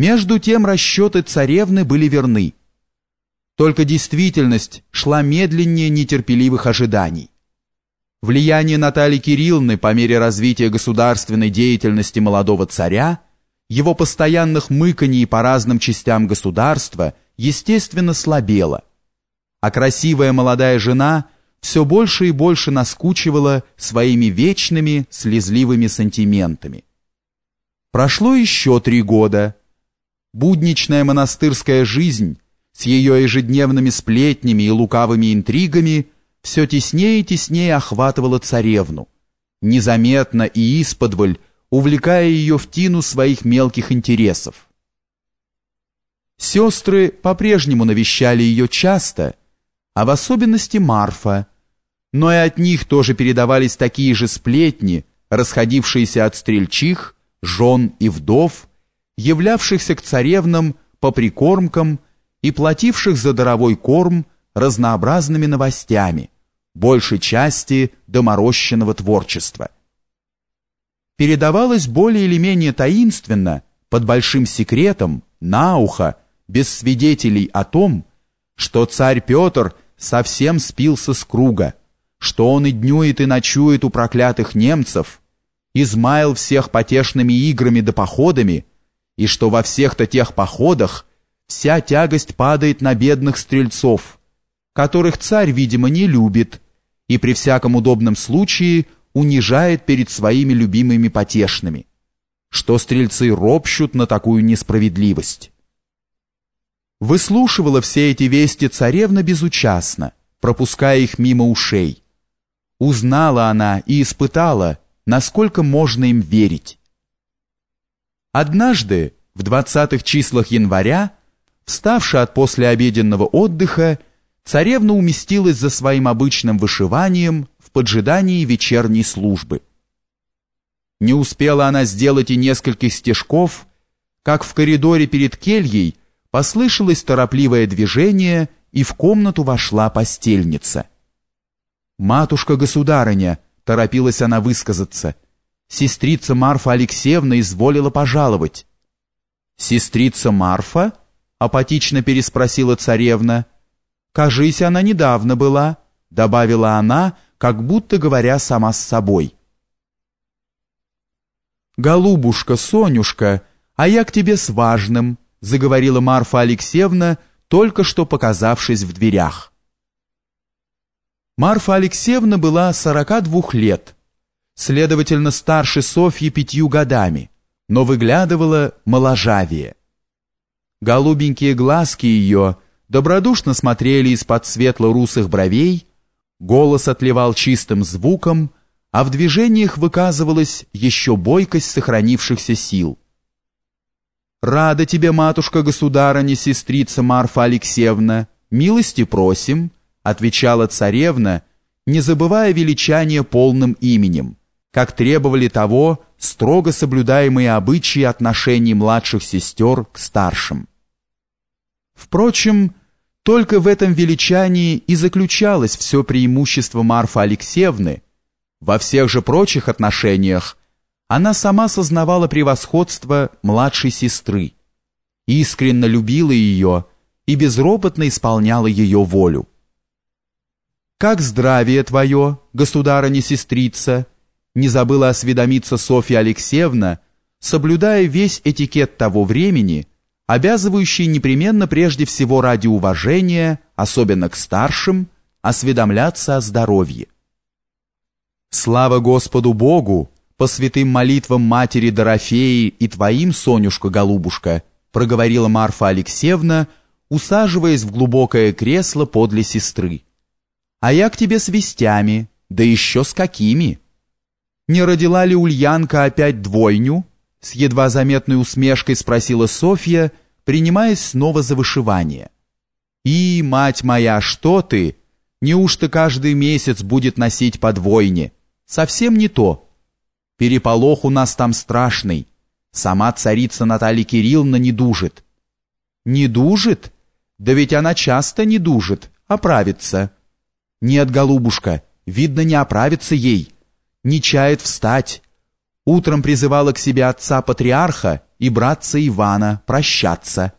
Между тем расчеты царевны были верны. Только действительность шла медленнее нетерпеливых ожиданий. Влияние Натальи Кирилловны по мере развития государственной деятельности молодого царя, его постоянных мыканий по разным частям государства, естественно, слабело. А красивая молодая жена все больше и больше наскучивала своими вечными слезливыми сантиментами. Прошло еще три года. Будничная монастырская жизнь с ее ежедневными сплетнями и лукавыми интригами все теснее и теснее охватывала царевну, незаметно и исподволь увлекая ее в тину своих мелких интересов. Сестры по-прежнему навещали ее часто, а в особенности Марфа, но и от них тоже передавались такие же сплетни, расходившиеся от стрельчих, жен и вдов, являвшихся к царевнам по прикормкам и плативших за даровой корм разнообразными новостями, большей части доморощенного творчества. Передавалось более или менее таинственно, под большим секретом, на ухо, без свидетелей о том, что царь Петр совсем спился с круга, что он и днюет, и ночует у проклятых немцев, измаял всех потешными играми да походами, и что во всех-то тех походах вся тягость падает на бедных стрельцов, которых царь, видимо, не любит, и при всяком удобном случае унижает перед своими любимыми потешными, что стрельцы ропщут на такую несправедливость. Выслушивала все эти вести царевна безучастно, пропуская их мимо ушей. Узнала она и испытала, насколько можно им верить. Однажды, в двадцатых числах января, вставши от послеобеденного отдыха, царевна уместилась за своим обычным вышиванием в поджидании вечерней службы. Не успела она сделать и нескольких стежков, как в коридоре перед кельей послышалось торопливое движение, и в комнату вошла постельница. «Матушка-государыня», — торопилась она высказаться, — «сестрица Марфа Алексеевна изволила пожаловать». «Сестрица Марфа?» — апатично переспросила царевна. «Кажись, она недавно была», — добавила она, как будто говоря сама с собой. «Голубушка, Сонюшка, а я к тебе с важным», — заговорила Марфа Алексеевна, только что показавшись в дверях. Марфа Алексеевна была 42 лет, следовательно, старше Софьи пятью годами, но выглядывала моложавее. Голубенькие глазки ее добродушно смотрели из-под светло-русых бровей, голос отливал чистым звуком, а в движениях выказывалась еще бойкость сохранившихся сил. «Рада тебе, матушка-государыня, сестрица Марфа Алексеевна, милости просим», отвечала царевна, не забывая величания полным именем, как требовали того строго соблюдаемые обычаи отношений младших сестер к старшим. Впрочем, только в этом величании и заключалось все преимущество Марфы Алексеевны. Во всех же прочих отношениях она сама сознавала превосходство младшей сестры, искренне любила ее и безропотно исполняла ее волю. «Как здравие твое, государыня-сестрица?» Не забыла осведомиться Софья Алексеевна, соблюдая весь этикет того времени, обязывающий непременно прежде всего ради уважения, особенно к старшим, осведомляться о здоровье. «Слава Господу Богу, по святым молитвам матери Дорофеи и твоим, Сонюшка-голубушка», проговорила Марфа Алексеевна, усаживаясь в глубокое кресло подле сестры а я к тебе с вестями, да еще с какими. Не родила ли Ульянка опять двойню? С едва заметной усмешкой спросила Софья, принимаясь снова за вышивание. И, мать моя, что ты? Неужто каждый месяц будет носить по двойне? Совсем не то. Переполох у нас там страшный. Сама царица Наталья Кирилловна не дужит. Не дужит? Да ведь она часто не дужит, оправится. Нет, голубушка, видно, не оправится ей. Не чает встать. Утром призывала к себе отца-патриарха и братца Ивана прощаться,